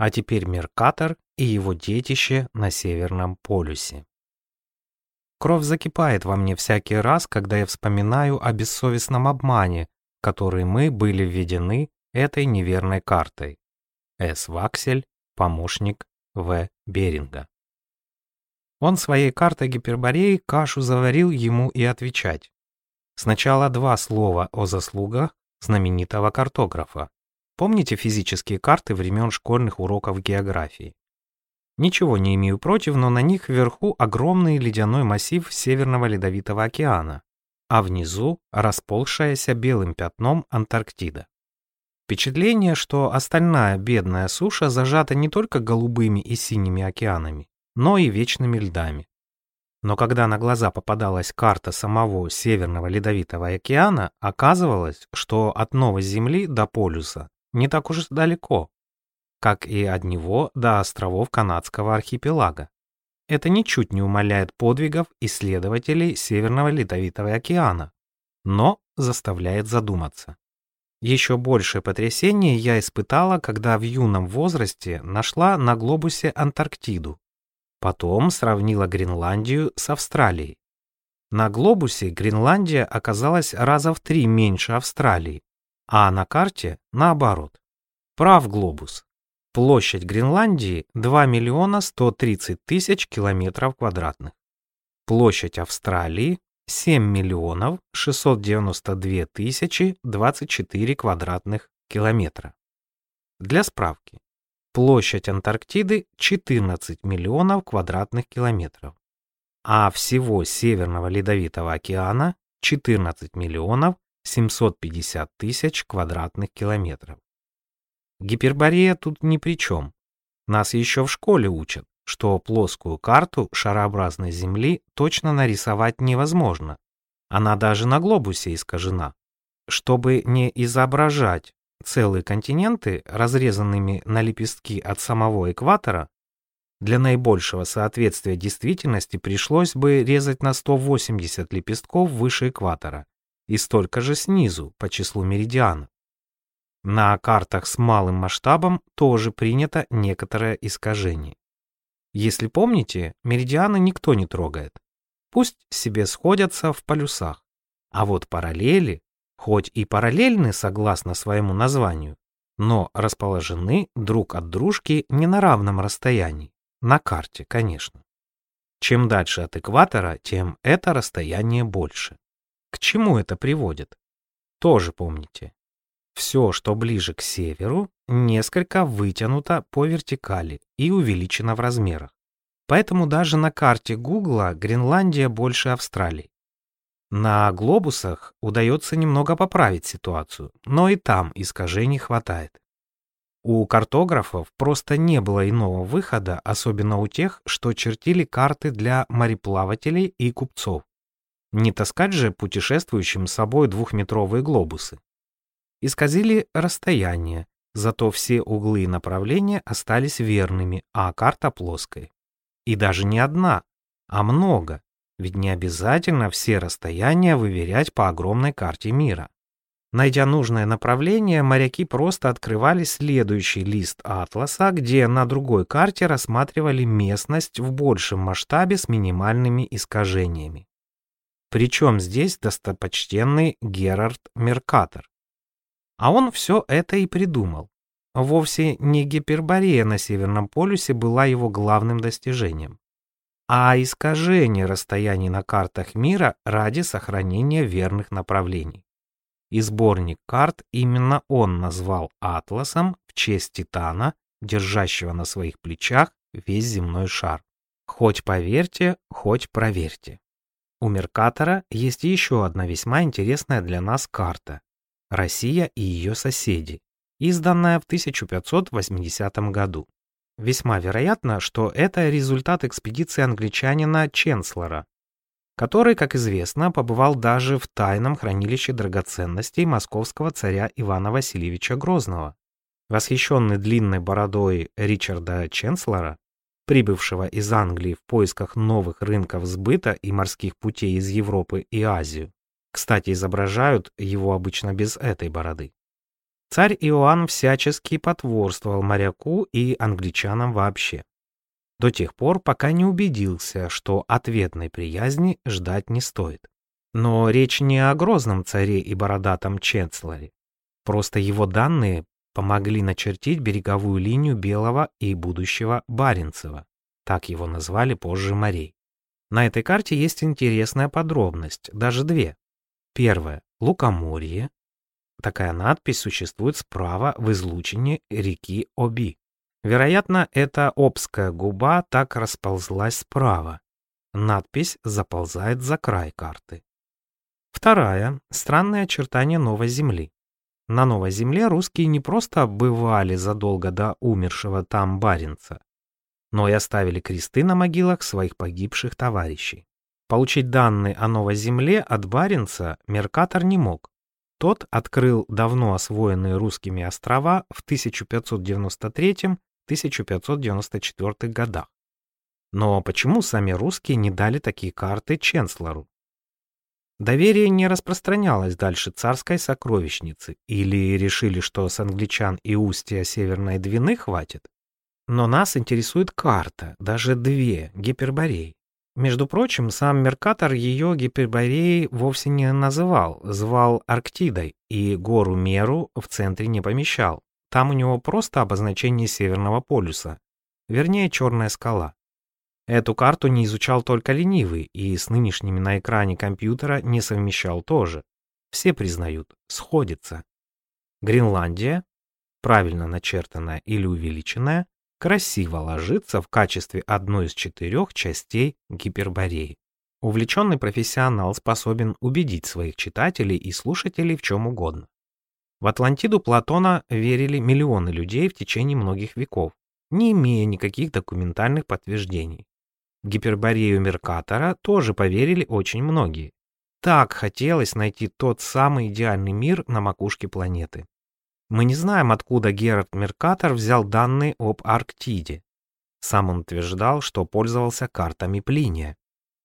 а теперь Меркатор и его детище на Северном полюсе. Кровь закипает во мне всякий раз, когда я вспоминаю о бессовестном обмане, который мы были введены этой неверной картой. С. Ваксель, помощник В. Беринга. Он своей картой Гипербореи кашу заварил ему и отвечать. Сначала два слова о заслугах знаменитого картографа. Помните физические карты времен школьных уроков географии? Ничего не имею против, но на них вверху огромный ледяной массив Северного Ледовитого океана, а внизу расползшаяся белым пятном Антарктида. Впечатление, что остальная бедная суша зажата не только голубыми и синими океанами, но и вечными льдами. Но когда на глаза попадалась карта самого Северного Ледовитого океана, оказывалось, что от Новой Земли до полюса не так уж далеко, как и от него до островов Канадского архипелага. Это ничуть не умаляет подвигов исследователей Северного Ледовитого океана, но заставляет задуматься. Еще большее потрясение я испытала, когда в юном возрасте нашла на глобусе Антарктиду, Потом сравнила Гренландию с Австралией. На глобусе Гренландия оказалась раза в три меньше Австралии, а на карте наоборот. Прав глобус. Площадь Гренландии 2 миллиона 130 тысяч километров квадратных. Площадь Австралии 7 миллионов 692 тысячи 24 квадратных километра. Для справки, Площадь Антарктиды 14 миллионов квадратных километров, а всего Северного Ледовитого океана 14 миллионов 750 тысяч квадратных километров. Гиперборея тут ни при чем. Нас еще в школе учат, что плоскую карту шарообразной Земли точно нарисовать невозможно. Она даже на глобусе искажена. Чтобы не изображать целые континенты, разрезанными на лепестки от самого экватора, для наибольшего соответствия действительности пришлось бы резать на 180 лепестков выше экватора и столько же снизу по числу меридианов. На картах с малым масштабом тоже принято некоторое искажение. Если помните, меридианы никто не трогает. Пусть себе сходятся в полюсах. А вот параллели хоть и параллельны согласно своему названию, но расположены друг от дружки не на равном расстоянии, на карте, конечно. Чем дальше от экватора, тем это расстояние больше. К чему это приводит? Тоже помните. Все, что ближе к северу, несколько вытянуто по вертикали и увеличено в размерах. Поэтому даже на карте Гугла Гренландия больше Австралии. На глобусах удается немного поправить ситуацию, но и там искажений хватает. У картографов просто не было иного выхода, особенно у тех, что чертили карты для мореплавателей и купцов. Не таскать же путешествующим с собой двухметровые глобусы. Исказили расстояние, зато все углы и направления остались верными, а карта плоской. И даже не одна, а много, ведь не обязательно все расстояния выверять по огромной карте мира. Найдя нужное направление, моряки просто открывали следующий лист атласа, где на другой карте рассматривали местность в большем масштабе с минимальными искажениями. Причем здесь достопочтенный Герард Меркатор. А он все это и придумал. Вовсе не Гиперборея на Северном полюсе была его главным достижением а искажение расстояний на картах мира ради сохранения верных направлений. И сборник карт именно он назвал Атласом в честь Титана, держащего на своих плечах весь земной шар. Хоть поверьте, хоть проверьте. У Меркатора есть еще одна весьма интересная для нас карта «Россия и ее соседи», изданная в 1580 году. Весьма вероятно, что это результат экспедиции англичанина Ченслера, который, как известно, побывал даже в тайном хранилище драгоценностей московского царя Ивана Васильевича Грозного. Восхищенный длинной бородой Ричарда Ченслера, прибывшего из Англии в поисках новых рынков сбыта и морских путей из Европы и Азию, кстати, изображают его обычно без этой бороды. Царь Иоанн всячески потворствовал моряку и англичанам вообще. До тех пор, пока не убедился, что ответной приязни ждать не стоит. Но речь не о грозном царе и бородатом Ченцлере. Просто его данные помогли начертить береговую линию Белого и будущего Баренцева. Так его назвали позже морей. На этой карте есть интересная подробность, даже две. Первое – Лукоморье, Такая надпись существует справа в излучине реки Оби. Вероятно, эта Обская губа так расползлась справа. Надпись заползает за край карты. Вторая – странное очертание Новой Земли. На Новой Земле русские не просто бывали задолго до умершего там Баренца, но и оставили кресты на могилах своих погибших товарищей. Получить данные о Новой Земле от Баренца Меркатор не мог, тот открыл давно освоенные русскими острова в 1593-1594 годах. Но почему сами русские не дали такие карты Ченслеру? Доверие не распространялось дальше царской сокровищницы, или решили, что с англичан и устья Северной Двины хватит? Но нас интересует карта, даже две, Гиперборей. Между прочим, сам Меркатор ее Гипербореей вовсе не называл, звал Арктидой, и гору Меру в центре не помещал. Там у него просто обозначение Северного полюса, вернее, черная скала. Эту карту не изучал только ленивый, и с нынешними на экране компьютера не совмещал тоже. Все признают, сходится. Гренландия, правильно начертанная или увеличенная, красиво ложится в качестве одной из четырех частей Гипербореи. Увлеченный профессионал способен убедить своих читателей и слушателей в чем угодно. В Атлантиду Платона верили миллионы людей в течение многих веков, не имея никаких документальных подтверждений. В Гиперборею Меркатора тоже поверили очень многие. Так хотелось найти тот самый идеальный мир на макушке планеты. Мы не знаем, откуда Герард Меркатор взял данные об Арктиде. Сам он утверждал, что пользовался картами Плиния.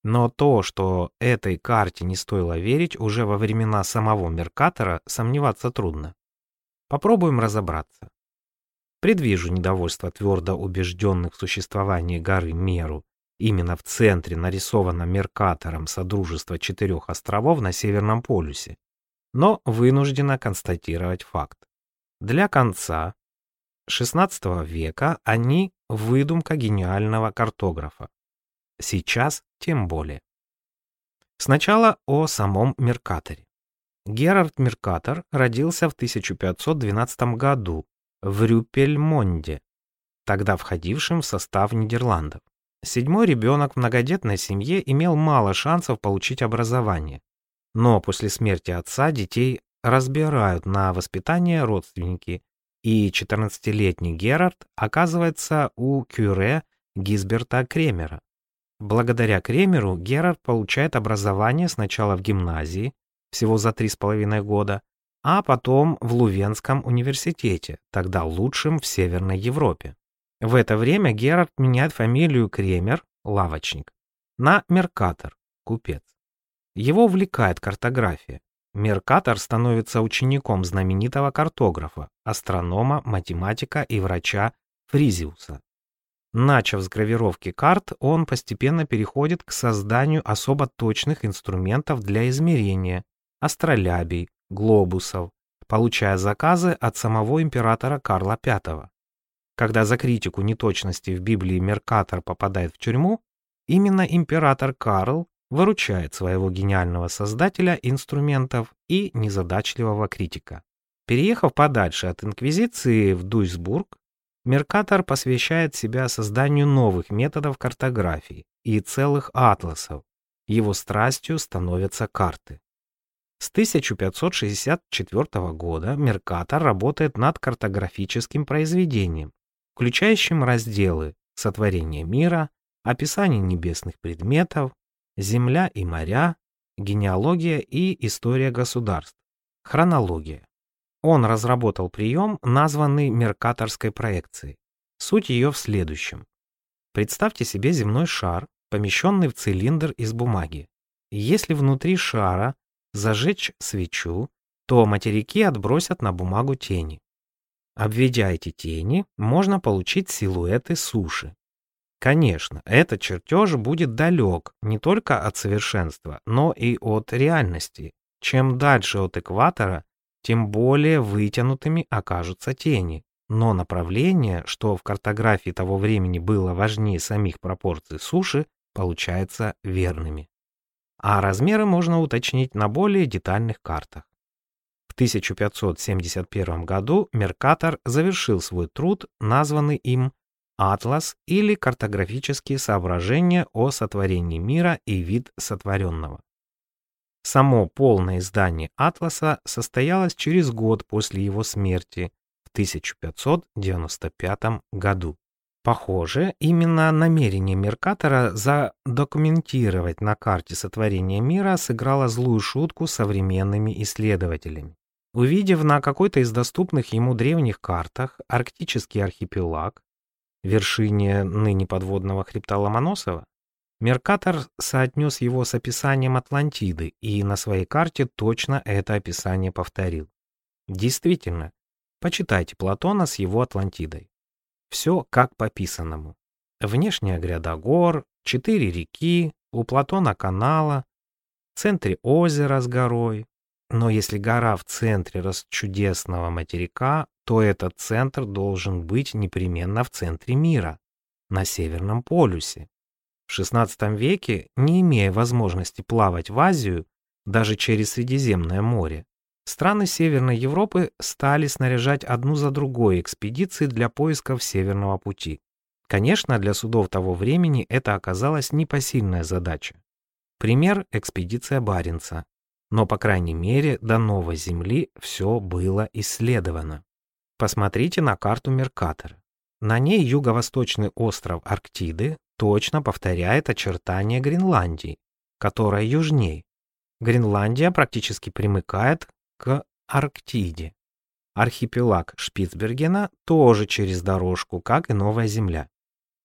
Но то, что этой карте не стоило верить уже во времена самого Меркатора, сомневаться трудно. Попробуем разобраться. Предвижу недовольство твердо убежденных в существовании горы Меру. Именно в центре нарисовано Меркатором Содружество четырех островов на Северном полюсе. Но вынуждена констатировать факт. Для конца XVI века они выдумка гениального картографа. Сейчас тем более. Сначала о самом Меркаторе. Герард Меркатор родился в 1512 году в Рюпельмонде, тогда входившем в состав Нидерландов. Седьмой ребенок в многодетной семье имел мало шансов получить образование, но после смерти отца детей разбирают на воспитание родственники, и 14-летний Герард оказывается у кюре Гизберта Кремера. Благодаря Кремеру Герард получает образование сначала в гимназии, всего за три с половиной года, а потом в Лувенском университете, тогда лучшем в Северной Европе. В это время Герард меняет фамилию Кремер, лавочник, на Меркатор, купец. Его увлекает картография. Меркатор становится учеником знаменитого картографа, астронома, математика и врача Фризиуса. Начав с гравировки карт, он постепенно переходит к созданию особо точных инструментов для измерения, астролябий, глобусов, получая заказы от самого императора Карла V. Когда за критику неточности в Библии Меркатор попадает в тюрьму, именно император Карл выручает своего гениального создателя инструментов и незадачливого критика. Переехав подальше от Инквизиции в Дуйсбург, Меркатор посвящает себя созданию новых методов картографии и целых атласов. Его страстью становятся карты. С 1564 года Меркатор работает над картографическим произведением, включающим разделы «Сотворение мира», «Описание небесных предметов», Земля и моря, генеалогия и история государств, хронология. Он разработал прием, названный меркаторской проекцией. Суть ее в следующем. Представьте себе земной шар, помещенный в цилиндр из бумаги. Если внутри шара зажечь свечу то материки отбросят на бумагу тени. Обведя эти тени, можно получить силуэты суши. Конечно, этот чертеж будет далек не только от совершенства, но и от реальности. Чем дальше от экватора, тем более вытянутыми окажутся тени. Но направление, что в картографии того времени было важнее самих пропорций суши, получается верными. А размеры можно уточнить на более детальных картах. В 1571 году Меркатор завершил свой труд, названный им «Атлас» или «Картографические соображения о сотворении мира и вид сотворенного». Само полное издание «Атласа» состоялось через год после его смерти в 1595 году. Похоже, именно намерение Меркатора задокументировать на карте сотворения мира сыграло злую шутку современными исследователями. Увидев на какой-то из доступных ему древних картах арктический архипелаг, вершине ныне подводного хребта Ломоносова, Меркатор соотнес его с описанием Атлантиды и на своей карте точно это описание повторил. Действительно, почитайте Платона с его Атлантидой. Все как по писанному. Внешняя гряда гор, четыре реки, у Платона канала, в центре озера с горой. Но если гора в центре расчудесного материка, то этот центр должен быть непременно в центре мира, на Северном полюсе. В XVI веке, не имея возможности плавать в Азию, даже через Средиземное море, Страны Северной Европы стали снаряжать одну за другой экспедиции для поисков Северного пути. Конечно, для судов того времени это оказалась непосильная задача. Пример – экспедиция Баренца. Но, по крайней мере, до Новой Земли все было исследовано. Посмотрите на карту Меркатора. На ней юго-восточный остров Арктиды точно повторяет очертания Гренландии, которая южней. Гренландия практически примыкает к Арктиде. Архипелаг Шпицбергена тоже через дорожку, как и Новая Земля.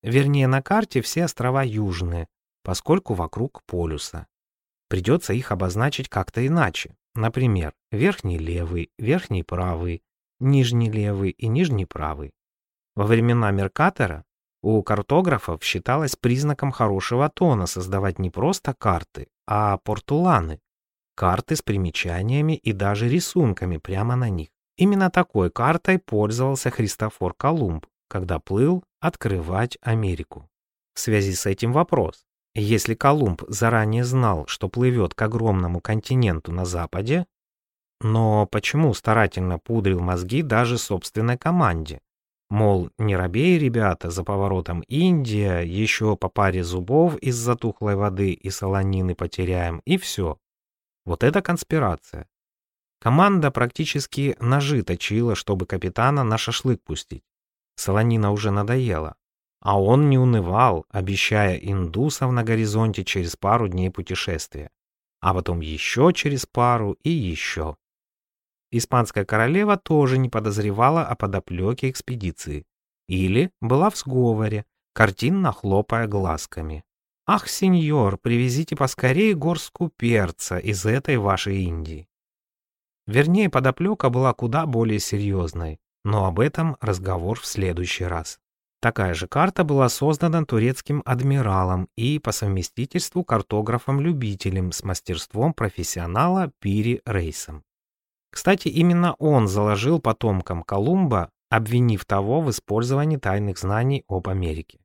Вернее, на карте все острова южные, поскольку вокруг полюса. Придется их обозначить как-то иначе. Например, верхний левый, верхний правый, нижний левый и нижний правый. Во времена Меркатора у картографов считалось признаком хорошего тона создавать не просто карты, а портуланы, карты с примечаниями и даже рисунками прямо на них. Именно такой картой пользовался Христофор Колумб, когда плыл открывать Америку. В связи с этим вопрос. Если Колумб заранее знал, что плывет к огромному континенту на западе, но почему старательно пудрил мозги даже собственной команде? Мол, не робей, ребята, за поворотом Индия, еще по паре зубов из затухлой воды и солонины потеряем, и все. Вот это конспирация. Команда практически ножи точила, чтобы капитана на шашлык пустить. Солонина уже надоела. А он не унывал, обещая индусов на горизонте через пару дней путешествия. А потом еще через пару и еще. Испанская королева тоже не подозревала о подоплеке экспедиции. Или была в сговоре, картинно хлопая глазками. «Ах, сеньор, привезите поскорее горстку перца из этой вашей Индии». Вернее, подоплека была куда более серьезной, но об этом разговор в следующий раз. Такая же карта была создана турецким адмиралом и по совместительству картографом-любителем с мастерством профессионала Пири Рейсом. Кстати, именно он заложил потомкам Колумба, обвинив того в использовании тайных знаний об Америке.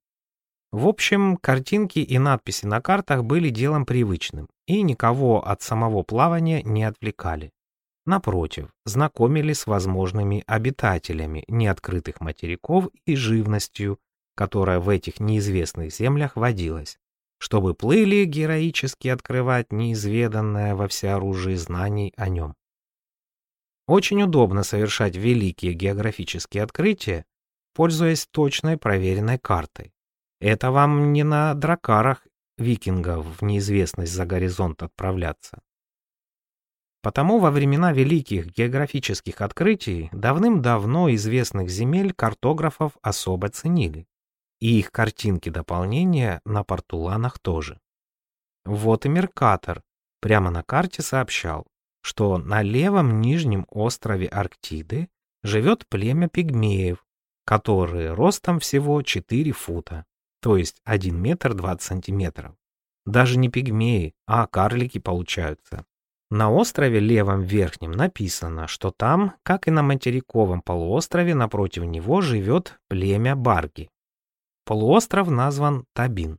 В общем, картинки и надписи на картах были делом привычным и никого от самого плавания не отвлекали. Напротив, знакомили с возможными обитателями неоткрытых материков и живностью, которая в этих неизвестных землях водилась, чтобы плыли героически открывать неизведанное во всеоружии знаний о нем. Очень удобно совершать великие географические открытия, пользуясь точной проверенной картой. Это вам не на дракарах викингов в неизвестность за горизонт отправляться. Потому во времена великих географических открытий давным-давно известных земель картографов особо ценили. И их картинки дополнения на портуланах тоже. Вот и Меркатор прямо на карте сообщал, что на левом нижнем острове Арктиды живет племя пигмеев, которые ростом всего 4 фута, то есть 1 метр 20 сантиметров. Даже не пигмеи, а карлики получаются. На острове левом верхнем написано, что там, как и на материковом полуострове, напротив него живет племя Барги. Полуостров назван Табин.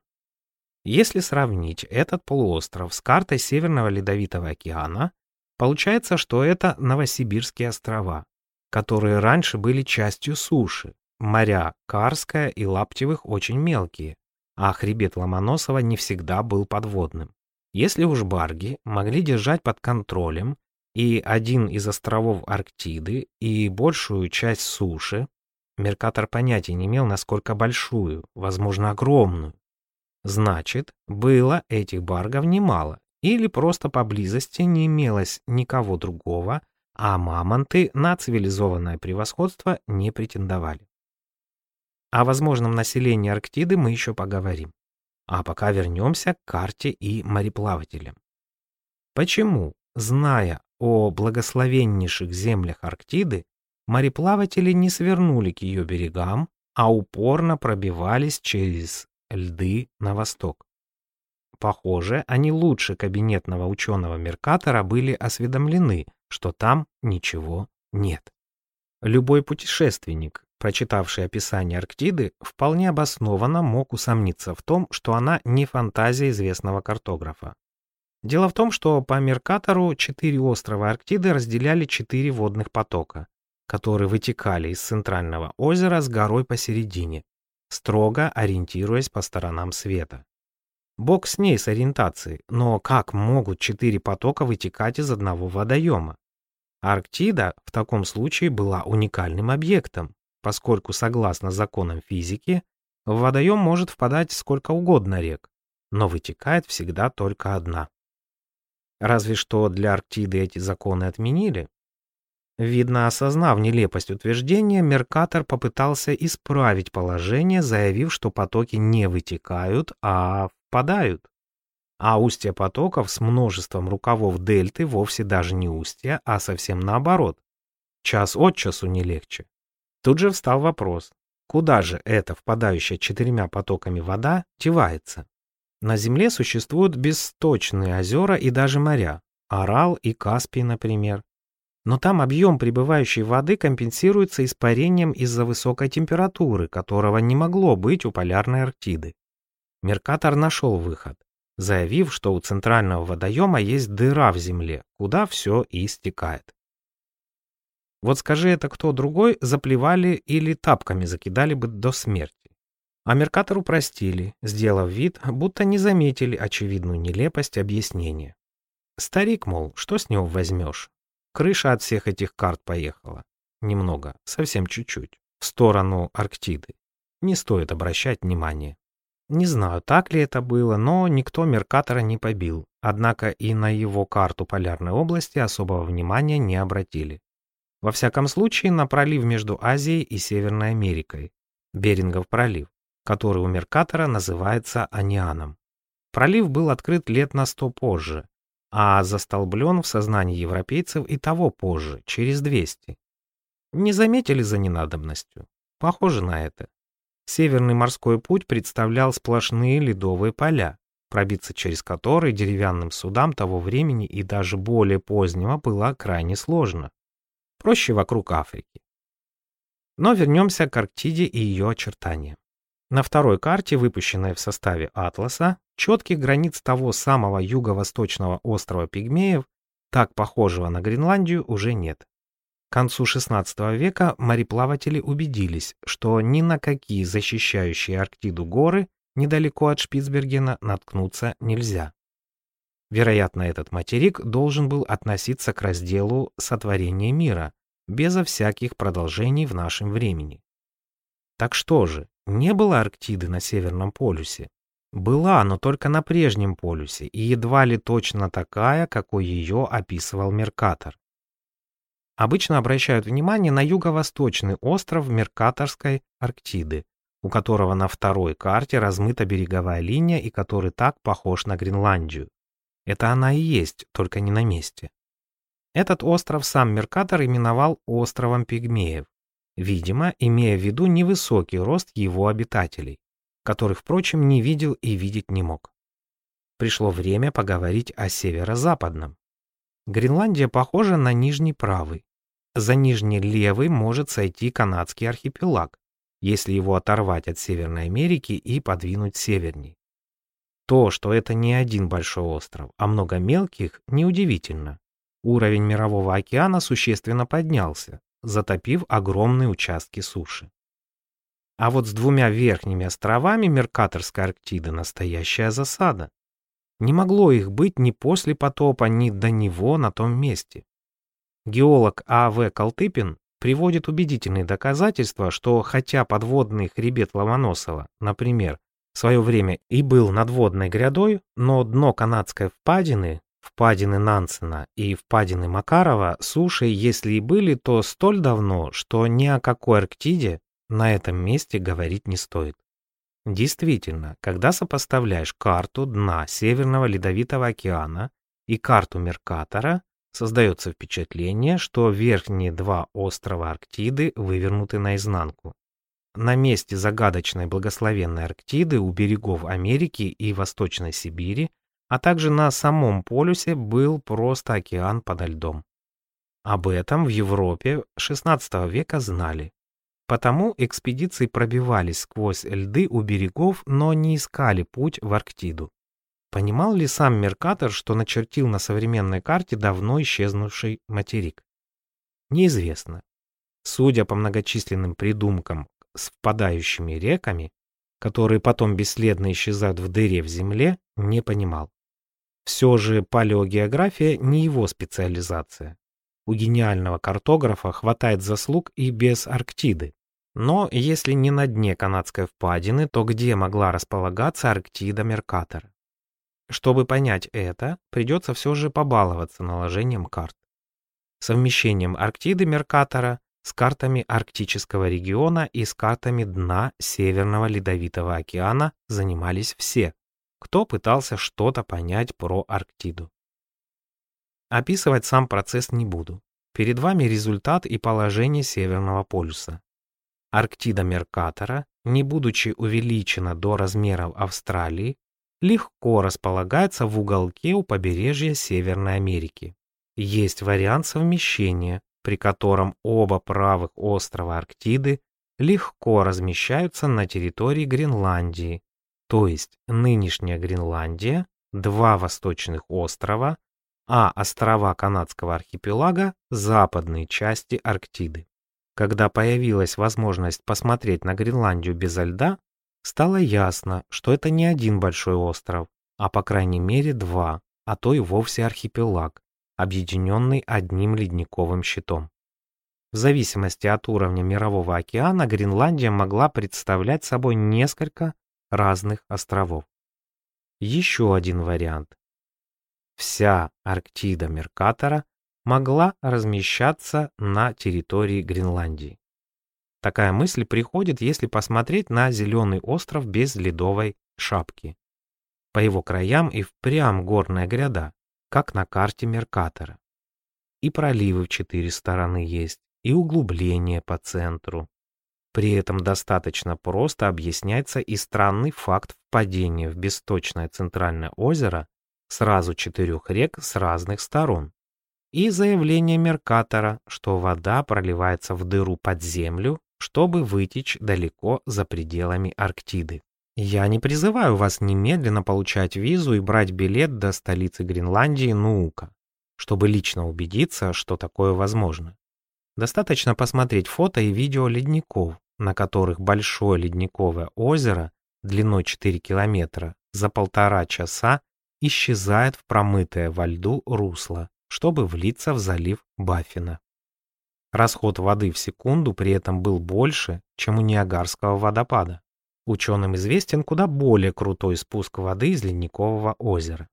Если сравнить этот полуостров с картой Северного Ледовитого океана, получается, что это Новосибирские острова, которые раньше были частью суши. Моря Карская и Лаптевых очень мелкие, а хребет Ломоносова не всегда был подводным. Если уж барги могли держать под контролем и один из островов Арктиды, и большую часть суши, Меркатор понятия не имел, насколько большую, возможно, огромную. Значит, было этих баргов немало, или просто поблизости не имелось никого другого, а мамонты на цивилизованное превосходство не претендовали. О возможном населении Арктиды мы еще поговорим. А пока вернемся к карте и мореплавателям. Почему, зная о благословеннейших землях Арктиды, мореплаватели не свернули к ее берегам, а упорно пробивались через льды на восток? Похоже, они лучше кабинетного ученого Меркатора были осведомлены, что там ничего нет. Любой путешественник, прочитавший описание Арктиды, вполне обоснованно мог усомниться в том, что она не фантазия известного картографа. Дело в том, что по Меркатору четыре острова Арктиды разделяли четыре водных потока, которые вытекали из центрального озера с горой посередине, строго ориентируясь по сторонам света. Бог с ней с ориентацией, но как могут четыре потока вытекать из одного водоема? Арктида в таком случае была уникальным объектом, поскольку, согласно законам физики, в водоем может впадать сколько угодно рек, но вытекает всегда только одна. Разве что для Арктиды эти законы отменили. Видно, осознав нелепость утверждения, Меркатор попытался исправить положение, заявив, что потоки не вытекают, а впадают. А устья потоков с множеством рукавов дельты вовсе даже не устья, а совсем наоборот. Час от часу не легче. Тут же встал вопрос, куда же эта впадающая четырьмя потоками вода девается? На Земле существуют бесточные озера и даже моря, Орал и Каспий, например. Но там объем прибывающей воды компенсируется испарением из-за высокой температуры, которого не могло быть у полярной Арктиды. Меркатор нашел выход, заявив, что у центрального водоема есть дыра в земле, куда все и стекает. Вот скажи это кто другой, заплевали или тапками закидали бы до смерти. А Меркатору простили, сделав вид, будто не заметили очевидную нелепость объяснения. Старик, мол, что с него возьмешь? Крыша от всех этих карт поехала. Немного, совсем чуть-чуть, в сторону Арктиды. Не стоит обращать внимания. Не знаю, так ли это было, но никто Меркатора не побил, однако и на его карту полярной области особого внимания не обратили. Во всяком случае, на пролив между Азией и Северной Америкой, Берингов пролив, который у Меркатора называется Анианом. Пролив был открыт лет на сто позже, а застолблен в сознании европейцев и того позже, через 200. Не заметили за ненадобностью? Похоже на это. Северный морской путь представлял сплошные ледовые поля, пробиться через которые деревянным судам того времени и даже более позднего было крайне сложно проще вокруг Африки. Но вернемся к Арктиде и ее очертаниям. На второй карте, выпущенной в составе Атласа, четких границ того самого юго-восточного острова Пигмеев, так похожего на Гренландию, уже нет. К концу XVI века мореплаватели убедились, что ни на какие защищающие Арктиду горы недалеко от Шпицбергена наткнуться нельзя. Вероятно, этот материк должен был относиться к разделу «Сотворение мира», безо всяких продолжений в нашем времени. Так что же, не было Арктиды на Северном полюсе? Была, но только на прежнем полюсе, и едва ли точно такая, какой ее описывал Меркатор. Обычно обращают внимание на юго-восточный остров Меркаторской Арктиды, у которого на второй карте размыта береговая линия и который так похож на Гренландию. Это она и есть, только не на месте. Этот остров сам Меркатор именовал островом Пигмеев, видимо, имея в виду невысокий рост его обитателей, которых, впрочем, не видел и видеть не мог. Пришло время поговорить о северо-западном. Гренландия похожа на нижний правый. За нижний левый может сойти канадский архипелаг, если его оторвать от Северной Америки и подвинуть северней. То, что это не один большой остров, а много мелких, неудивительно. Уровень Мирового океана существенно поднялся, затопив огромные участки суши. А вот с двумя верхними островами Меркаторской Арктиды настоящая засада. Не могло их быть ни после потопа, ни до него на том месте. Геолог А.В. Колтыпин приводит убедительные доказательства, что хотя подводный хребет Ломоносова, например, в свое время и был надводной грядой, но дно канадской впадины, впадины Нансена и впадины Макарова суши, если и были, то столь давно, что ни о какой Арктиде на этом месте говорить не стоит. Действительно, когда сопоставляешь карту дна Северного Ледовитого океана и карту Меркатора, создается впечатление, что верхние два острова Арктиды вывернуты наизнанку. На месте загадочной благословенной Арктиды у берегов Америки и Восточной Сибири, а также на самом полюсе был просто океан подо льдом. Об этом в Европе XVI века знали. Потому экспедиции пробивались сквозь льды у берегов, но не искали путь в Арктиду. Понимал ли сам Меркатор, что начертил на современной карте давно исчезнувший материк? Неизвестно. Судя по многочисленным придумкам с впадающими реками, которые потом бесследно исчезают в дыре в земле, не понимал. Все же палеогеография не его специализация. У гениального картографа хватает заслуг и без Арктиды. Но если не на дне канадской впадины, то где могла располагаться Арктида Меркатора? Чтобы понять это, придется все же побаловаться наложением карт. Совмещением Арктиды Меркатора с картами арктического региона и с картами дна Северного Ледовитого океана занимались все, кто пытался что-то понять про Арктиду. Описывать сам процесс не буду. Перед вами результат и положение Северного полюса. Арктида Меркатора, не будучи увеличена до размеров Австралии, легко располагается в уголке у побережья Северной Америки. Есть вариант совмещения, при котором оба правых острова Арктиды легко размещаются на территории Гренландии, то есть нынешняя Гренландия, два восточных острова, а острова канадского архипелага – западные части Арктиды. Когда появилась возможность посмотреть на Гренландию без льда, стало ясно, что это не один большой остров, а по крайней мере два, а то и вовсе архипелаг, объединенный одним ледниковым щитом. В зависимости от уровня Мирового океана Гренландия могла представлять собой несколько разных островов. Еще один вариант. Вся Арктида Меркатора могла размещаться на территории Гренландии. Такая мысль приходит, если посмотреть на зеленый остров без ледовой шапки. По его краям и впрямь горная гряда, как на карте Меркатора. И проливы в четыре стороны есть, и углубление по центру. При этом достаточно просто объясняется и странный факт впадения в бесточное центральное озеро сразу четырех рек с разных сторон и заявление Меркатора, что вода проливается в дыру под землю, чтобы вытечь далеко за пределами Арктиды. Я не призываю вас немедленно получать визу и брать билет до столицы Гренландии Нуука, чтобы лично убедиться, что такое возможно. Достаточно посмотреть фото и видео ледников, на которых большое ледниковое озеро длиной 4 километра за полтора часа исчезает в промытое во льду русло чтобы влиться в залив Баффина. Расход воды в секунду при этом был больше, чем у Ниагарского водопада. Ученым известен куда более крутой спуск воды из ледникового озера.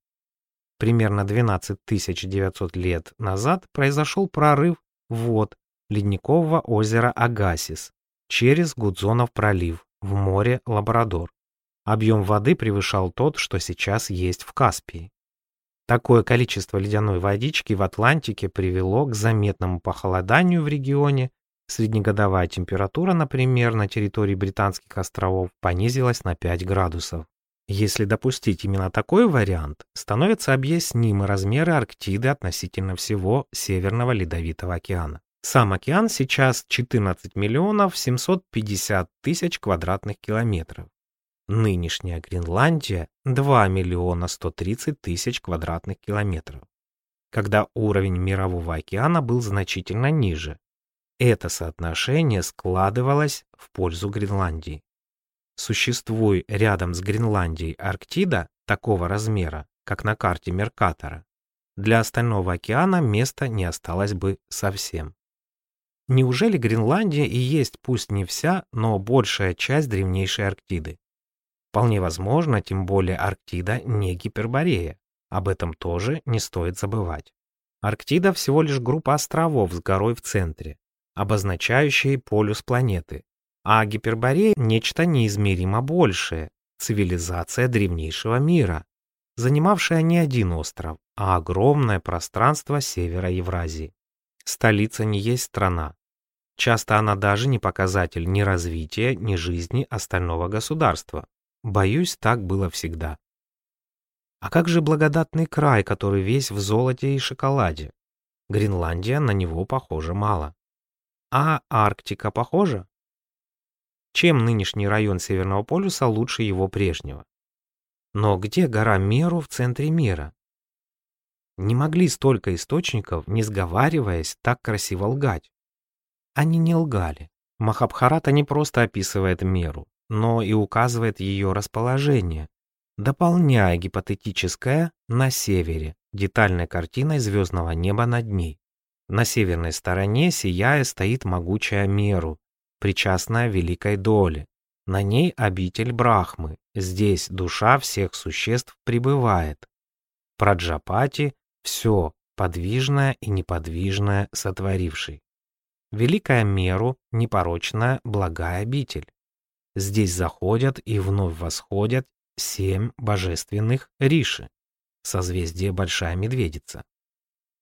Примерно 12 900 лет назад произошел прорыв вод ледникового озера Агасис через Гудзонов пролив в море Лабрадор. Объем воды превышал тот, что сейчас есть в Каспии. Такое количество ледяной водички в Атлантике привело к заметному похолоданию в регионе. Среднегодовая температура, например, на территории Британских островов понизилась на 5 градусов. Если допустить именно такой вариант, становятся объяснимы размеры Арктиды относительно всего Северного Ледовитого океана. Сам океан сейчас 14 миллионов 750 тысяч квадратных километров. Нынешняя Гренландия 2 миллиона 130 тысяч квадратных километров, когда уровень Мирового океана был значительно ниже. Это соотношение складывалось в пользу Гренландии. Существует рядом с Гренландией Арктида такого размера, как на карте Меркатора, для остального океана места не осталось бы совсем. Неужели Гренландия и есть пусть не вся, но большая часть древнейшей Арктиды? Вполне возможно, тем более Арктида не Гиперборея. Об этом тоже не стоит забывать. Арктида всего лишь группа островов с горой в центре, обозначающие полюс планеты, а Гиперборея – нечто неизмеримо большее, цивилизация древнейшего мира, занимавшая не один остров, а огромное пространство севера Евразии. Столица не есть страна. Часто она даже не показатель ни развития, ни жизни остального государства. Боюсь, так было всегда. А как же благодатный край, который весь в золоте и шоколаде? Гренландия на него похоже мало. А Арктика похожа? Чем нынешний район Северного полюса лучше его прежнего? Но где гора Меру в центре мира? Не могли столько источников, не сговариваясь, так красиво лгать. Они не лгали. Махабхарата не просто описывает меру, но и указывает ее расположение, дополняя гипотетическое «на севере» детальной картиной звездного неба над ней. На северной стороне, сияя, стоит могучая Меру, причастная великой доле. На ней обитель Брахмы, здесь душа всех существ пребывает. Праджапати все подвижное и неподвижное сотворивший. Великая меру, непорочная, благая обитель. Здесь заходят и вновь восходят семь божественных риши, созвездие Большая Медведица.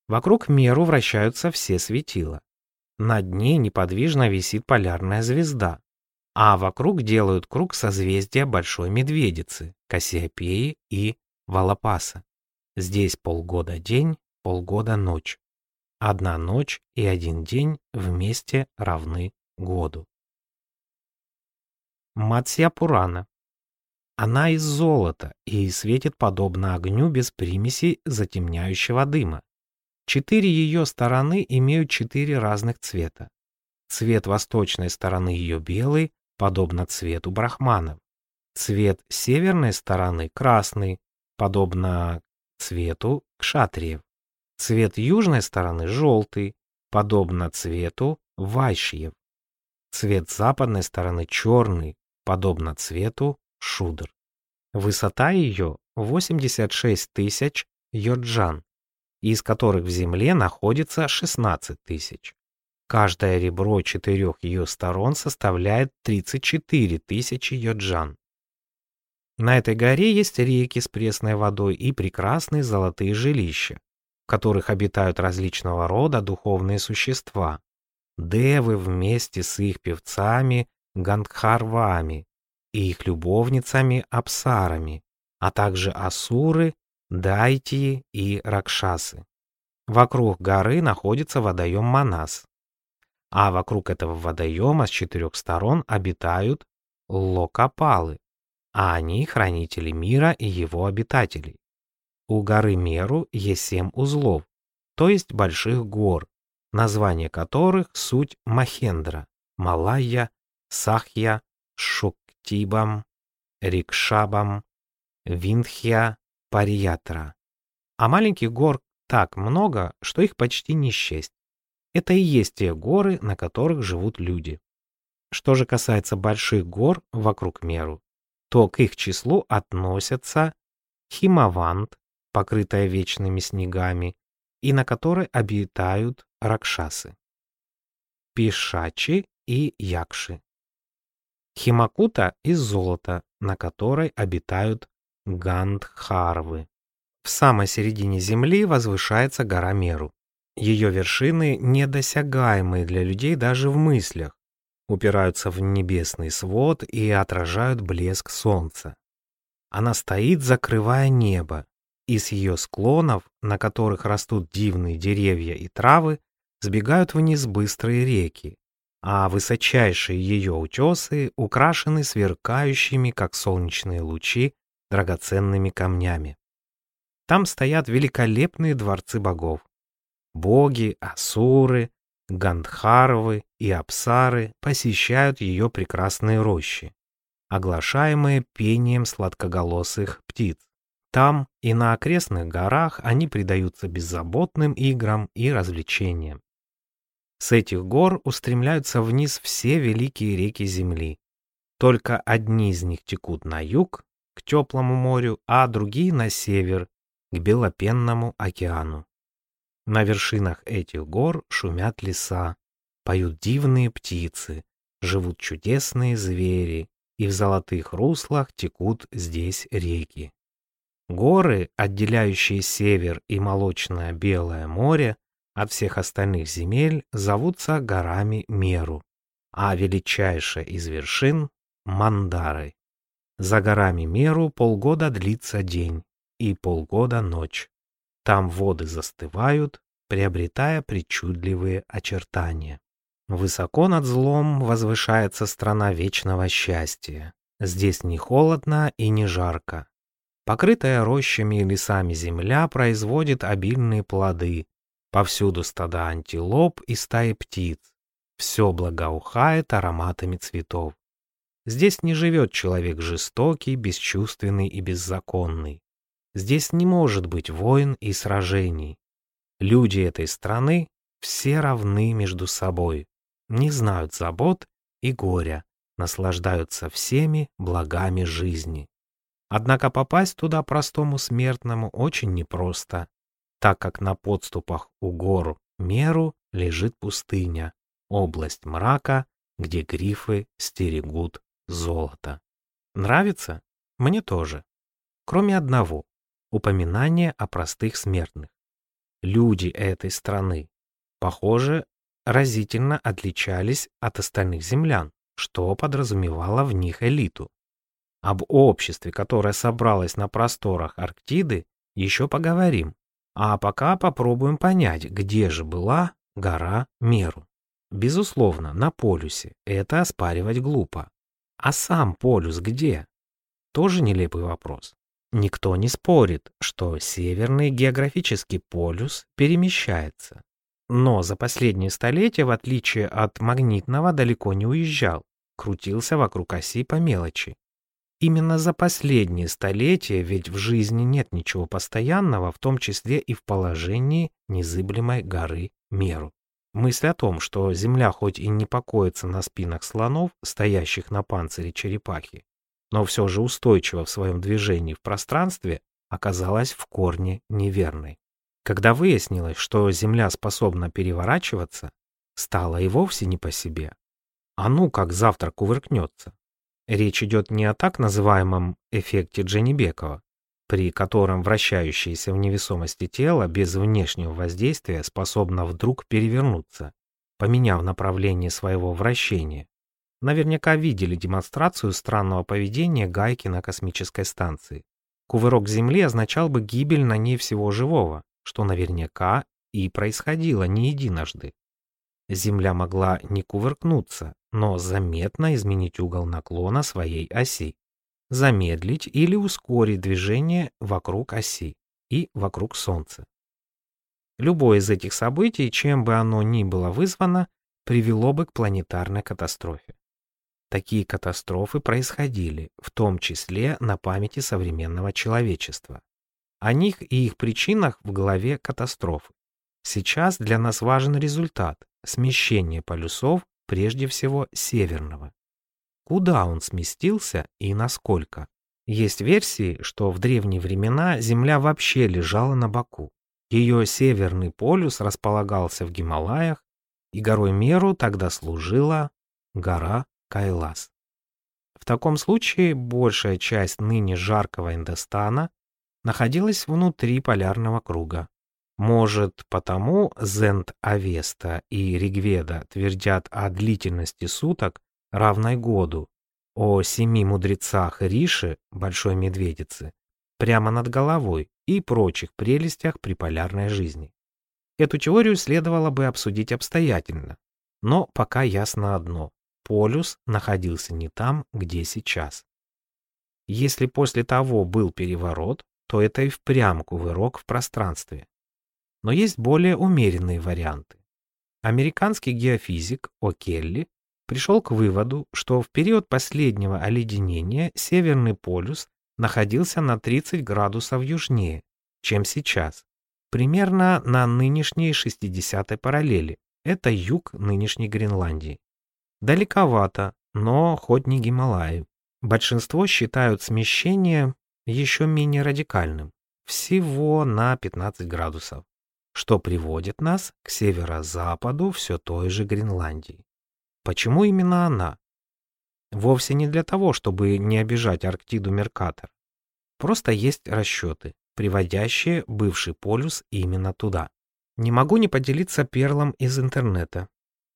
Вокруг меру вращаются все светила. Над ней неподвижно висит полярная звезда, а вокруг делают круг созвездия Большой Медведицы, Кассиопеи и Валапаса. Здесь полгода день, полгода ночь. Одна ночь и один день вместе равны году. Матсья Пурана. Она из золота и светит подобно огню без примесей затемняющего дыма. Четыре ее стороны имеют четыре разных цвета. Цвет восточной стороны ее белый, подобно цвету брахманов. Цвет северной стороны красный, подобно цвету кшатриев. Цвет южной стороны желтый, подобно цвету вайшьев. Цвет западной стороны черный, подобно цвету шудр. Высота ее 86 тысяч йоджан, из которых в земле находится 16 тысяч. Каждое ребро четырех ее сторон составляет 34 тысячи йоджан. На этой горе есть реки с пресной водой и прекрасные золотые жилища, которых обитают различного рода духовные существа. Девы вместе с их певцами Гандхарвами и их любовницами-апсарами, а также асуры, дайтии и ракшасы. Вокруг горы находится водоем Манас, а вокруг этого водоема с четырех сторон обитают локапалы, а они хранители мира и его обитателей. У горы Меру есть семь узлов, то есть больших гор, название которых суть Махендра, Малайя, Сахья, Шуктибам, Рикшабам, Виндхья, Париятра. А маленьких гор так много, что их почти не счесть. Это и есть те горы, на которых живут люди. Что же касается больших гор вокруг Меру, то к их числу относятся Химавант, покрытая вечными снегами, и на которой обитают ракшасы, Пишачи и Якши. Химакута из золота, на которой обитают Гандхарвы. В самой середине Земли возвышается гора Меру. Ее вершины недосягаемые для людей даже в мыслях, упираются в небесный свод и отражают блеск солнца. Она стоит, закрывая небо, и с ее склонов, на которых растут дивные деревья и травы, сбегают вниз быстрые реки, а высочайшие ее утесы украшены сверкающими, как солнечные лучи, драгоценными камнями. Там стоят великолепные дворцы богов. Боги, асуры, гандхаровы и апсары посещают ее прекрасные рощи, оглашаемые пением сладкоголосых птиц. Там и на окрестных горах они предаются беззаботным играм и развлечениям. С этих гор устремляются вниз все великие реки Земли. Только одни из них текут на юг, к теплому морю, а другие на север, к Белопенному океану. На вершинах этих гор шумят леса, поют дивные птицы, живут чудесные звери, и в золотых руслах текут здесь реки. Горы, отделяющие север и молочное Белое море, от всех остальных земель зовутся горами Меру, а величайшая из вершин — Мандары. За горами Меру полгода длится день и полгода ночь. Там воды застывают, приобретая причудливые очертания. Высоко над злом возвышается страна вечного счастья. Здесь не холодно и не жарко. Покрытая рощами и лесами земля производит обильные плоды, Повсюду стада антилоп и стаи птиц. Все благоухает ароматами цветов. Здесь не живет человек жестокий, бесчувственный и беззаконный. Здесь не может быть войн и сражений. Люди этой страны все равны между собой, не знают забот и горя, наслаждаются всеми благами жизни. Однако попасть туда простому смертному очень непросто так как на подступах у гор Меру лежит пустыня, область мрака, где грифы стерегут золото. Нравится? Мне тоже. Кроме одного — упоминания о простых смертных. Люди этой страны, похоже, разительно отличались от остальных землян, что подразумевало в них элиту. Об обществе, которое собралось на просторах Арктиды, еще поговорим. А пока попробуем понять, где же была гора Меру. Безусловно, на полюсе. Это оспаривать глупо. А сам полюс где? Тоже нелепый вопрос. Никто не спорит, что северный географический полюс перемещается. Но за последние столетия, в отличие от магнитного, далеко не уезжал, крутился вокруг оси по мелочи. Именно за последние столетия, ведь в жизни нет ничего постоянного, в том числе и в положении незыблемой горы Меру. Мысль о том, что Земля хоть и не покоится на спинах слонов, стоящих на панцире черепахи, но все же устойчива в своем движении в пространстве, оказалась в корне неверной. Когда выяснилось, что Земля способна переворачиваться, стало и вовсе не по себе. А ну как завтра кувыркнется. Речь идет не о так называемом эффекте Дженнибекова, при котором вращающееся в невесомости тело без внешнего воздействия способно вдруг перевернуться, поменяв направление своего вращения. Наверняка видели демонстрацию странного поведения гайки на космической станции. Кувырок Земли означал бы гибель на ней всего живого, что наверняка и происходило не единожды. Земля могла не кувыркнуться, но заметно изменить угол наклона своей оси, замедлить или ускорить движение вокруг оси и вокруг Солнца. Любое из этих событий, чем бы оно ни было вызвано, привело бы к планетарной катастрофе. Такие катастрофы происходили, в том числе на памяти современного человечества. О них и их причинах в главе катастрофы. Сейчас для нас важен результат – смещение полюсов прежде всего северного. Куда он сместился и насколько? Есть версии, что в древние времена Земля вообще лежала на боку. Ее северный полюс располагался в Гималаях, и горой Меру тогда служила гора Кайлас. В таком случае большая часть ныне жаркого Индостана находилась внутри полярного круга. Может, потому Зент Авеста и Ригведа твердят о длительности суток, равной году, о семи мудрецах Риши, Большой Медведицы, прямо над головой и прочих прелестях приполярной жизни. Эту теорию следовало бы обсудить обстоятельно, но пока ясно одно – полюс находился не там, где сейчас. Если после того был переворот, то это и впрямь кувырок в пространстве. Но есть более умеренные варианты. Американский геофизик О'Келли пришел к выводу, что в период последнего оледенения Северный полюс находился на 30 градусов южнее, чем сейчас, примерно на нынешней 60-й параллели. Это юг нынешней Гренландии. Далековато, но хоть не Гималаи. Большинство считают смещение еще менее радикальным, всего на 15 градусов, что приводит нас к северо-западу все той же Гренландии. Почему именно она? Вовсе не для того, чтобы не обижать Арктиду Меркатор. Просто есть расчеты, приводящие бывший полюс именно туда. Не могу не поделиться перлом из интернета.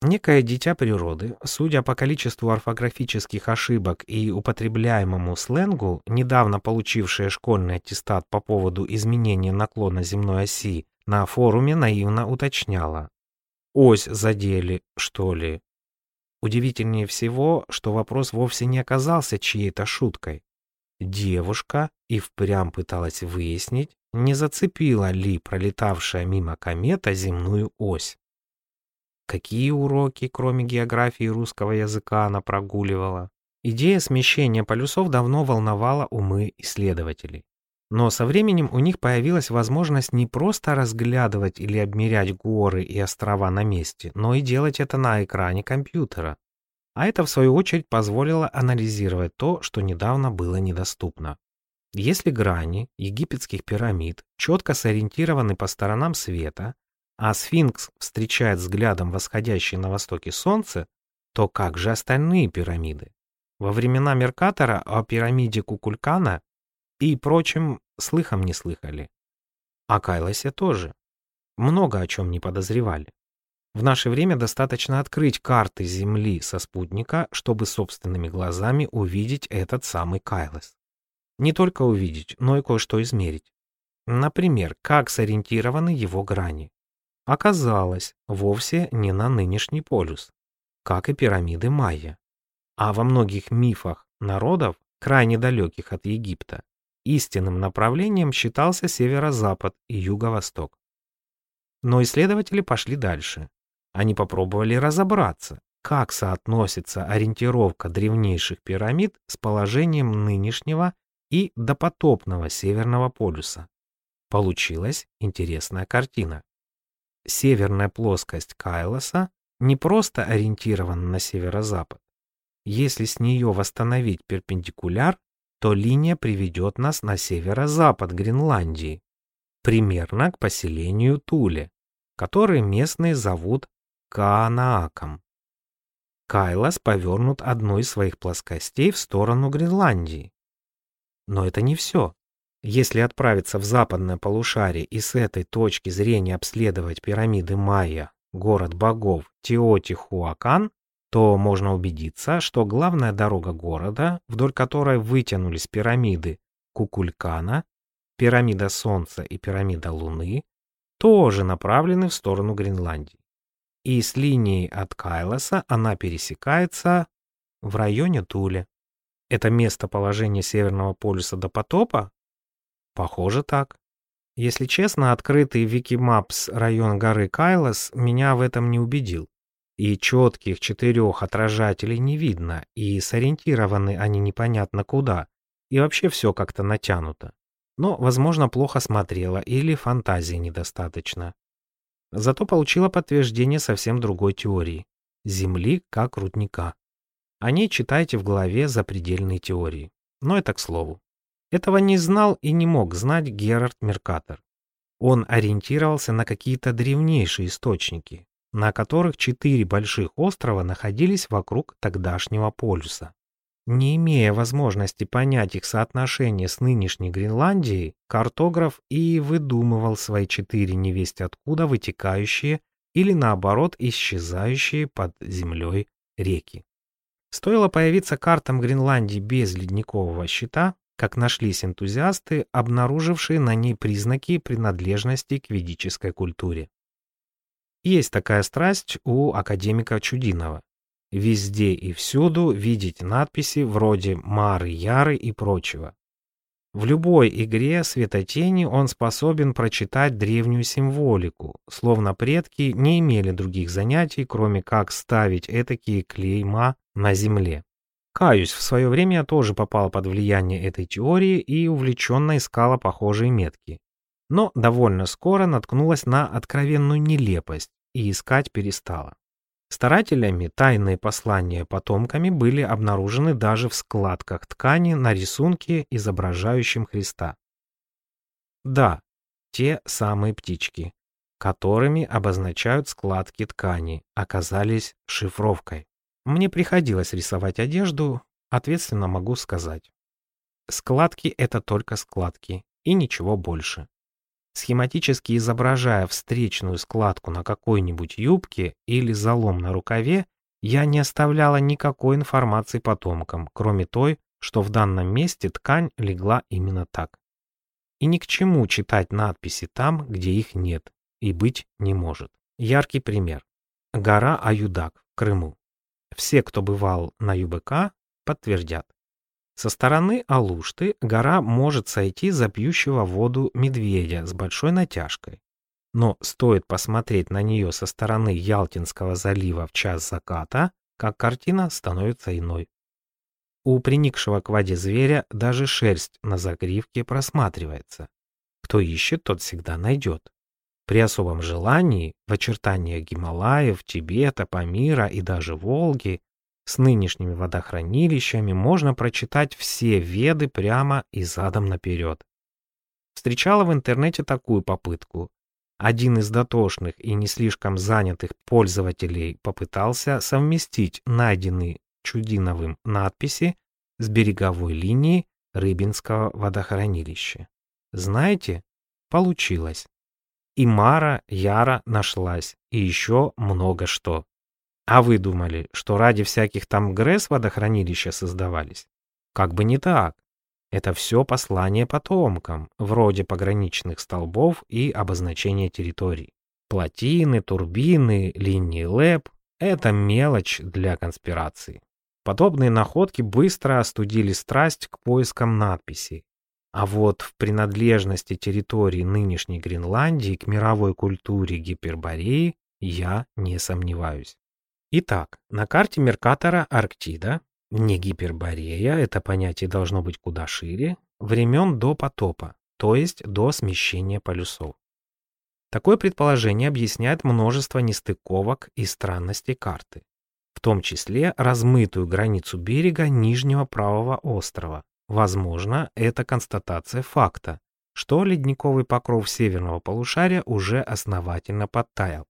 Некое дитя природы, судя по количеству орфографических ошибок и употребляемому сленгу, недавно получившее школьный аттестат по поводу изменения наклона земной оси, на форуме наивно уточняла. Ось задели, что ли? Удивительнее всего, что вопрос вовсе не оказался чьей-то шуткой. Девушка и впрямь пыталась выяснить, не зацепила ли пролетавшая мимо комета земную ось. Какие уроки, кроме географии русского языка, она прогуливала? Идея смещения полюсов давно волновала умы исследователей. Но со временем у них появилась возможность не просто разглядывать или обмерять горы и острова на месте, но и делать это на экране компьютера. А это, в свою очередь, позволило анализировать то, что недавно было недоступно. Если грани египетских пирамид четко сориентированы по сторонам света, а сфинкс встречает взглядом восходящее на востоке солнце, то как же остальные пирамиды? Во времена Меркатора о пирамиде Кукулькана и прочем слыхом не слыхали. О Кайлосе тоже. Много о чем не подозревали. В наше время достаточно открыть карты Земли со спутника, чтобы собственными глазами увидеть этот самый Кайлос. Не только увидеть, но и кое-что измерить. Например, как сориентированы его грани. Оказалось, вовсе не на нынешний полюс, как и пирамиды майя. А во многих мифах народов, крайне далеких от Египта, истинным направлением считался северо-запад и юго-восток. Но исследователи пошли дальше. Они попробовали разобраться, как соотносится ориентировка древнейших пирамид с положением нынешнего и допотопного Северного полюса. Получилась интересная картина. Северная плоскость Кайлоса не просто ориентирована на северо-запад. Если с нее восстановить перпендикуляр, то линия приведет нас на северо-запад Гренландии, примерно к поселению Туле, который местные зовут Каанааком. Кайлас повернут одной из своих плоскостей в сторону Гренландии. Но это не все. Если отправиться в западное полушарие и с этой точки зрения обследовать пирамиды Майя, город богов Теотихуакан, то можно убедиться, что главная дорога города, вдоль которой вытянулись пирамиды Кукулькана, пирамида Солнца и пирамида Луны, тоже направлены в сторону Гренландии. И с линией от Кайлоса она пересекается в районе Туле. Это местоположение Северного полюса до потопа Похоже так. Если честно, открытый Викимапс район горы Кайлас меня в этом не убедил. И четких четырех отражателей не видно, и сориентированы они непонятно куда, и вообще все как-то натянуто. Но, возможно, плохо смотрела или фантазии недостаточно. Зато получила подтверждение совсем другой теории. Земли как рудника. О ней читайте в главе «Запредельные теории». Но это к слову. Этого не знал и не мог знать Герард Меркатор. Он ориентировался на какие-то древнейшие источники, на которых четыре больших острова находились вокруг тогдашнего полюса. Не имея возможности понять их соотношение с нынешней Гренландией, картограф и выдумывал свои четыре невесть откуда вытекающие или наоборот исчезающие под землей реки. Стоило появиться картам Гренландии без ледникового щита, как нашлись энтузиасты, обнаружившие на ней признаки принадлежности к ведической культуре. Есть такая страсть у академика Чудинова. Везде и всюду видеть надписи вроде «Мары, Яры» и прочего. В любой игре светотени он способен прочитать древнюю символику, словно предки не имели других занятий, кроме как ставить этакие клейма на земле. Каюсь, в свое время я тоже попал под влияние этой теории и увлеченно искала похожие метки. Но довольно скоро наткнулась на откровенную нелепость и искать перестала. Старателями тайные послания потомками были обнаружены даже в складках ткани на рисунке, изображающем Христа. Да, те самые птички, которыми обозначают складки ткани, оказались шифровкой. Мне приходилось рисовать одежду, ответственно могу сказать. Складки — это только складки, и ничего больше. Схематически изображая встречную складку на какой-нибудь юбке или залом на рукаве, я не оставляла никакой информации потомкам, кроме той, что в данном месте ткань легла именно так. И ни к чему читать надписи там, где их нет и быть не может. Яркий пример. Гора Аюдак в Крыму. Все, кто бывал на ЮБК, подтвердят. Со стороны Алушты гора может сойти за пьющего воду медведя с большой натяжкой. Но стоит посмотреть на нее со стороны Ялтинского залива в час заката, как картина становится иной. У приникшего к воде зверя даже шерсть на загривке просматривается. Кто ищет, тот всегда найдет. При особом желании в очертаниях Гималаев, Тибета, Памира и даже Волги с нынешними водохранилищами можно прочитать все веды прямо и задом наперед. Встречала в интернете такую попытку. Один из дотошных и не слишком занятых пользователей попытался совместить найденные Чудиновым надписи с береговой линии Рыбинского водохранилища. Знаете, получилось. И Мара Яра нашлась, и еще много что. А вы думали, что ради всяких там ГРЭС водохранилища создавались? Как бы не так. Это все послание потомкам, вроде пограничных столбов и обозначения территорий. Плотины, турбины, линии ЛЭП — это мелочь для конспирации. Подобные находки быстро остудили страсть к поискам надписей, а вот в принадлежности территории нынешней Гренландии к мировой культуре Гипербореи я не сомневаюсь. Итак, на карте Меркатора Арктида, не Гиперборея, это понятие должно быть куда шире, времен до потопа, то есть до смещения полюсов. Такое предположение объясняет множество нестыковок и странностей карты, в том числе размытую границу берега Нижнего правого острова, Возможно, это констатация факта, что ледниковый покров северного полушария уже основательно подтаял.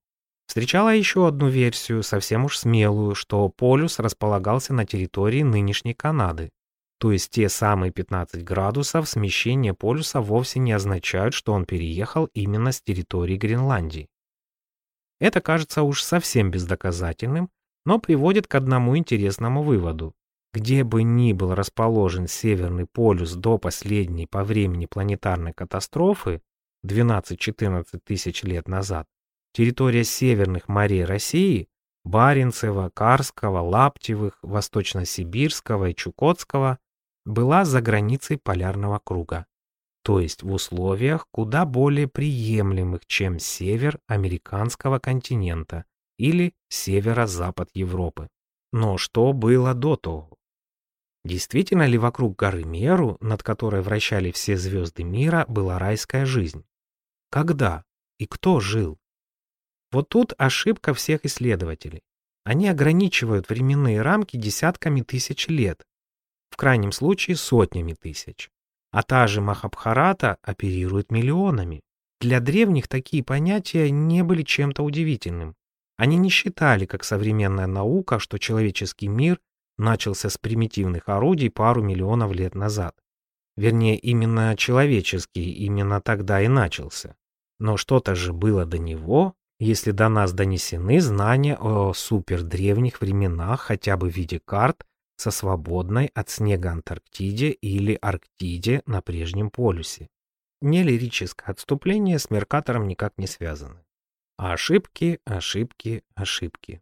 Встречала еще одну версию, совсем уж смелую, что полюс располагался на территории нынешней Канады. То есть те самые 15 градусов смещения полюса вовсе не означают, что он переехал именно с территории Гренландии. Это кажется уж совсем бездоказательным, но приводит к одному интересному выводу. Где бы ни был расположен Северный полюс до последней по времени планетарной катастрофы 12-14 тысяч лет назад, территория северных морей России Баренцева, Карского, Лаптевых, Восточно-Сибирского и Чукотского была за границей полярного круга, то есть в условиях куда более приемлемых, чем север американского континента или северо-запад Европы. Но что было до того? Действительно ли вокруг горы Меру, над которой вращали все звезды мира, была райская жизнь? Когда и кто жил? Вот тут ошибка всех исследователей. Они ограничивают временные рамки десятками тысяч лет, в крайнем случае сотнями тысяч. А та же Махабхарата оперирует миллионами. Для древних такие понятия не были чем-то удивительным. Они не считали, как современная наука, что человеческий мир начался с примитивных орудий пару миллионов лет назад. Вернее, именно человеческий именно тогда и начался. Но что-то же было до него, если до нас донесены знания о супердревних временах хотя бы в виде карт со свободной от снега Антарктиде или Арктиде на прежнем полюсе. Не лирическое отступление с Меркатором никак не связаны. А ошибки, ошибки, ошибки.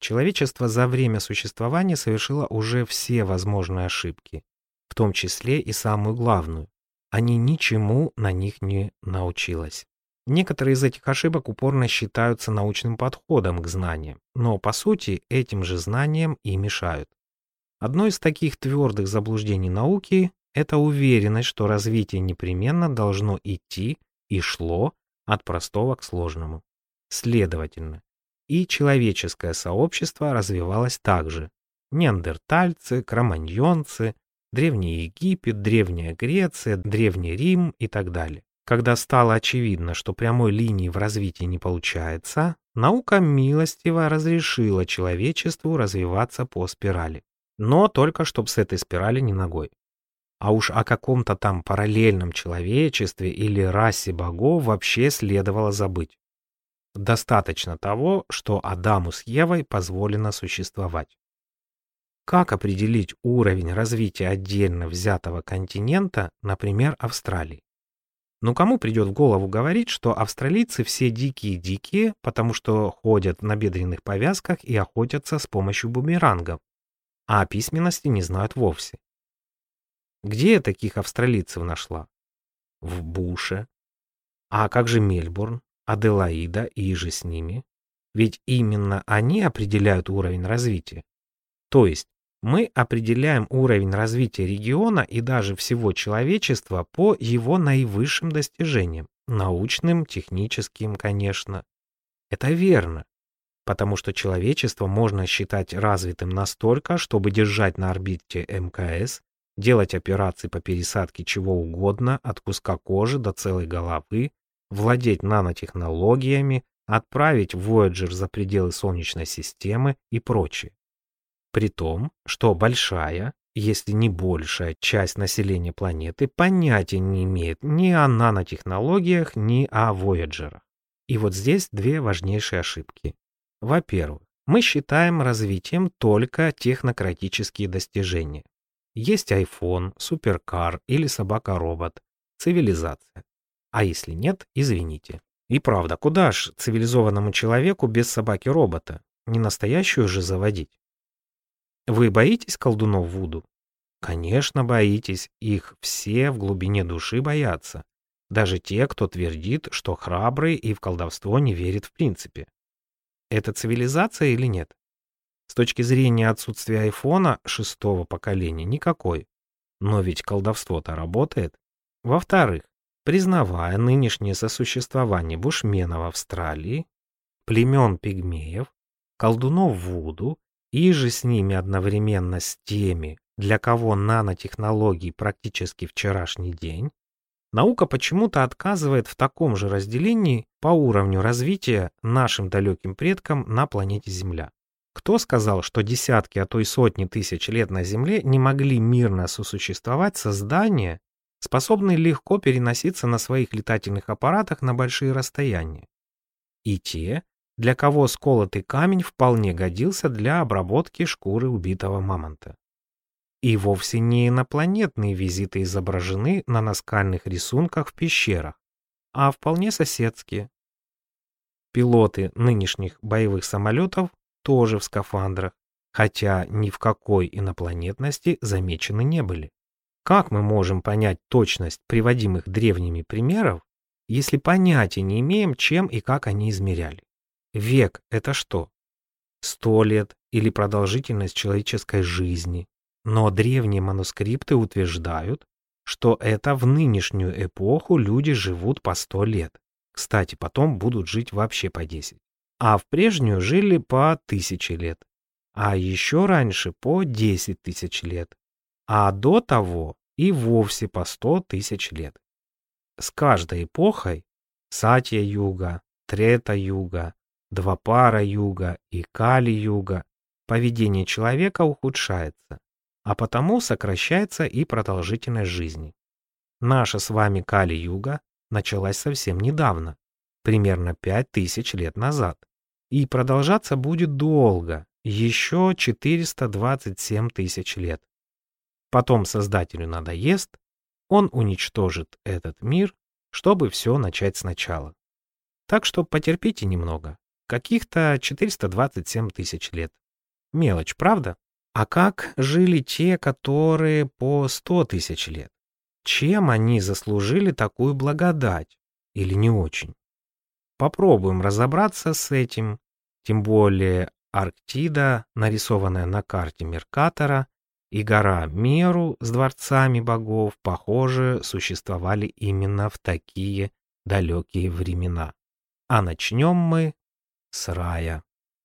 Человечество за время существования совершило уже все возможные ошибки, в том числе и самую главную. Они ничему на них не научилось. Некоторые из этих ошибок упорно считаются научным подходом к знаниям, но по сути этим же знаниям и мешают. Одно из таких твердых заблуждений науки – это уверенность, что развитие непременно должно идти и шло от простого к сложному. Следовательно, и человеческое сообщество развивалось так же. Неандертальцы, кроманьонцы, Древний Египет, Древняя Греция, Древний Рим и так далее. Когда стало очевидно, что прямой линии в развитии не получается, наука милостиво разрешила человечеству развиваться по спирали. Но только чтобы с этой спирали не ногой. А уж о каком-то там параллельном человечестве или расе богов вообще следовало забыть. Достаточно того, что Адаму с Евой позволено существовать. Как определить уровень развития отдельно взятого континента, например, Австралии? Ну кому придет в голову говорить, что австралийцы все дикие-дикие, потому что ходят на бедренных повязках и охотятся с помощью бумерангов, а о письменности не знают вовсе? Где я таких австралийцев нашла? В Буше. А как же Мельбурн, Аделаида и же с ними? Ведь именно они определяют уровень развития. То есть мы определяем уровень развития региона и даже всего человечества по его наивысшим достижениям, научным, техническим, конечно. Это верно, потому что человечество можно считать развитым настолько, чтобы держать на орбите МКС, делать операции по пересадке чего угодно, от куска кожи до целой головы, владеть нанотехнологиями, отправить Voyager за пределы Солнечной системы и прочее. При том, что большая, если не большая часть населения планеты понятия не имеет ни о нанотехнологиях, ни о Voyager. И вот здесь две важнейшие ошибки. Во-первых, мы считаем развитием только технократические достижения. Есть iPhone, суперкар или собака-робот, цивилизация. А если нет, извините. И правда, куда ж цивилизованному человеку без собаки-робота? Не настоящую же заводить. Вы боитесь колдунов Вуду? Конечно, боитесь. Их все в глубине души боятся. Даже те, кто твердит, что храбрый и в колдовство не верит в принципе. Это цивилизация или нет? С точки зрения отсутствия айфона шестого поколения никакой. Но ведь колдовство-то работает. Во-вторых, признавая нынешнее сосуществование бушменов в Австралии, племен пигмеев, колдунов Вуду и же с ними одновременно с теми, для кого нанотехнологии практически вчерашний день, наука почему-то отказывает в таком же разделении по уровню развития нашим далеким предкам на планете Земля. Кто сказал, что десятки, а то и сотни тысяч лет на Земле не могли мирно сосуществовать создания, способные легко переноситься на своих летательных аппаратах на большие расстояния? И те, для кого сколотый камень вполне годился для обработки шкуры убитого мамонта. И вовсе не инопланетные визиты изображены на наскальных рисунках в пещерах, а вполне соседские. Пилоты нынешних боевых самолетов тоже в скафандрах, хотя ни в какой инопланетности замечены не были. Как мы можем понять точность приводимых древними примеров, если понятия не имеем, чем и как они измеряли? Век — это что? Сто лет или продолжительность человеческой жизни. Но древние манускрипты утверждают, что это в нынешнюю эпоху люди живут по сто лет. Кстати, потом будут жить вообще по десять. А в прежнюю жили по тысячи лет. А еще раньше по десять тысяч лет. А до того и вовсе по сто тысяч лет. С каждой эпохой Сатья-юга, Трета-юга, Двапара-юга и Кали-юга поведение человека ухудшается, а потому сокращается и продолжительность жизни. Наша с вами Кали-юга началась совсем недавно, примерно 5000 лет назад, и продолжаться будет долго, еще 427 тысяч лет. Потом Создателю надоест, он уничтожит этот мир, чтобы все начать сначала. Так что потерпите немного, каких-то 427 тысяч лет. Мелочь, правда? А как жили те, которые по 100 тысяч лет? Чем они заслужили такую благодать? Или не очень? Попробуем разобраться с этим, тем более Арктида, нарисованная на карте Меркатора, и гора Меру с дворцами богов, похоже, существовали именно в такие далекие времена. А начнем мы с рая.